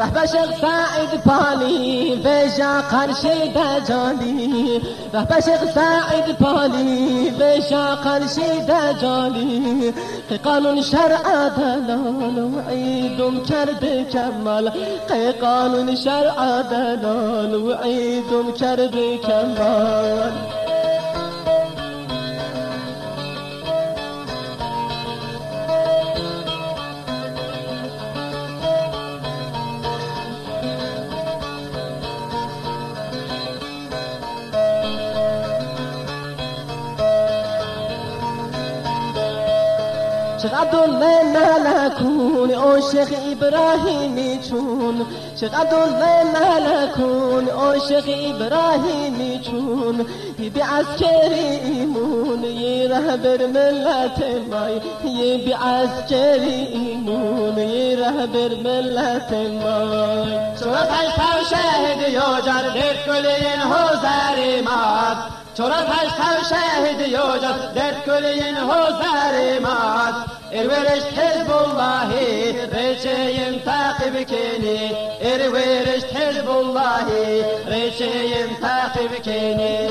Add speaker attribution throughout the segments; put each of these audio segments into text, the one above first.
Speaker 1: رهبر شیخ سعید پالی بجا قرشی دجالی رهبر شیخ سعید پالی بجا قرشی دجالی که قانون شرع دلال و عیدم کرده کمال. که قانون شرع دلال و عیدم کرده کمال. عبدالله ملکون او شیخ ابراهیمی چون؟ عبدالله ملکون او شیخ ابراهیمی چون؟ بی عسکری ایمون یه رهبر ملت مای. یه بی عسکری ایمون یه رهبر ملت مای.
Speaker 2: چورا تشتر شهد یوجر در کل این حوزر مات. چورا تشتر شهد یوجر در کل این حوزر مات ارورش حزب الله ريشيم تعقب كيني ارورش حزب الله ريشيم تعقب كيني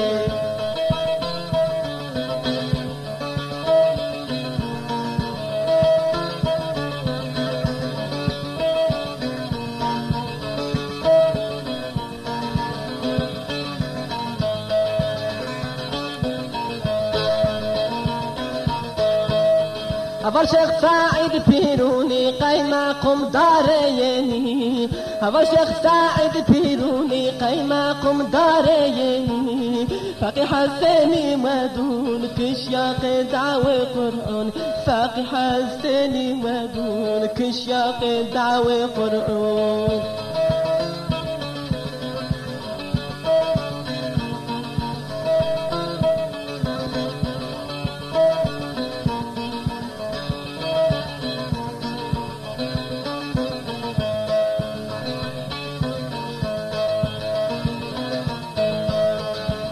Speaker 1: اول شیخ سعید پیرونی قیمقم دارینی اول شیخ سعید پیرونی قیمقم دارینی فقی حسینی مدون کشیاق دعوه قرآن. فقی حسینی مدون کشیاق دعوه قرآن.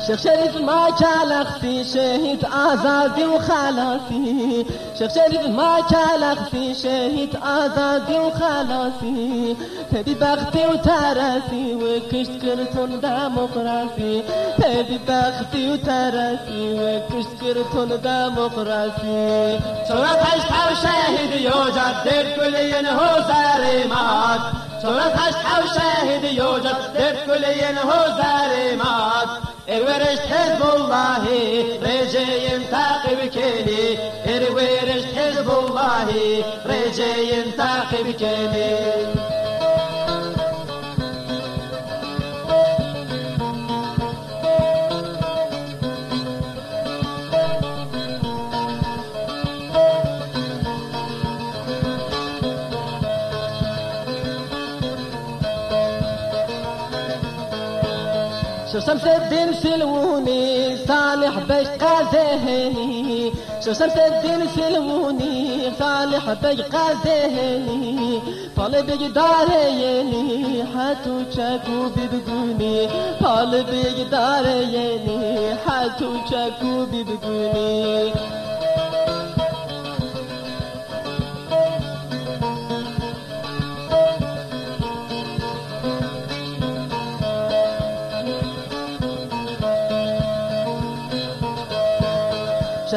Speaker 1: شيخ شريف ما كالخفي شهيد آزادي وخلاصي شيخ شريف ما كالخفي شهيد آزادي وخلاصي تبي بختي وتراسي وكشت كرتون ديمقراطي تبي بختي وتراسي وكشت كرتون ديمقراطي
Speaker 2: چورا تشتر شهد یوجد در کل این حوزر مات. چورا تشتر شهد یوجد در کل این حوزر مات. ارورش حزب الله رجيم تعقب كيني ارورش حزب الله رجيم تعقب كيني
Speaker 1: شو شمس الدين سلموني صالح بش قازهني شو شمس الدين سلموني صالح بش قازهني طالب داريني حتو شكو ببقوني طالب داريني حتو شكو ببقوني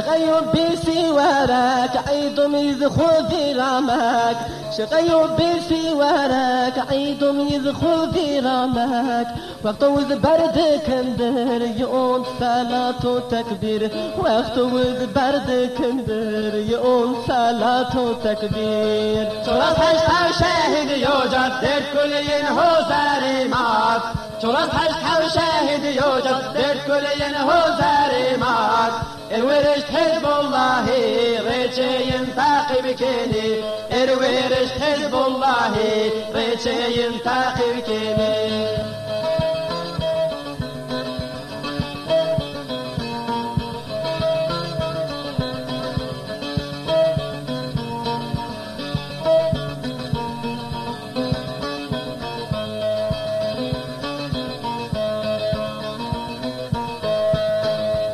Speaker 1: شغيب بسواراك عيد يذخل في رماك. شغيب بسواراك عيد يذخل في رماك. وقت وذ برد كندر يقول صلاة تكبير وقت وذ برد كندر يقول صلاة تكبير
Speaker 2: صلاة شهيد يوجد كل ينهو سريمان مات. شرط حشحة وشاهد يجدد كل ينهو زارمات الورش حزب الله ريتشي ينتقي بكيني. الورش حزب الله ريتشي ينتقي بكيني.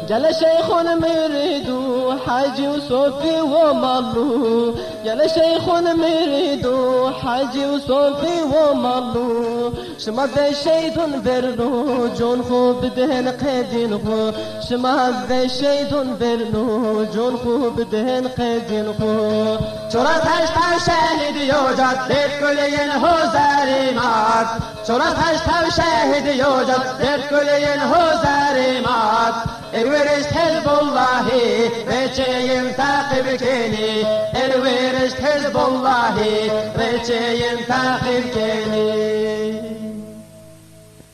Speaker 1: جل شيخ مريد حاجي وصوفي ومالو جل شيخ مريد حاجي وصوفي ومالو شما ذا شيد برنو جون خوب دهن قيدين خو. شما ذا شيد برنو جون خوب دهن قيدين خو.
Speaker 2: چرا تشتر شهید یوجد در کلین حوزریمات چرا تشتر شهید یوجد در کلین حوزریمات الورشت حزب الله رچیم تعقیب کنی الورشت حزب الله رچیم تعقیب کنی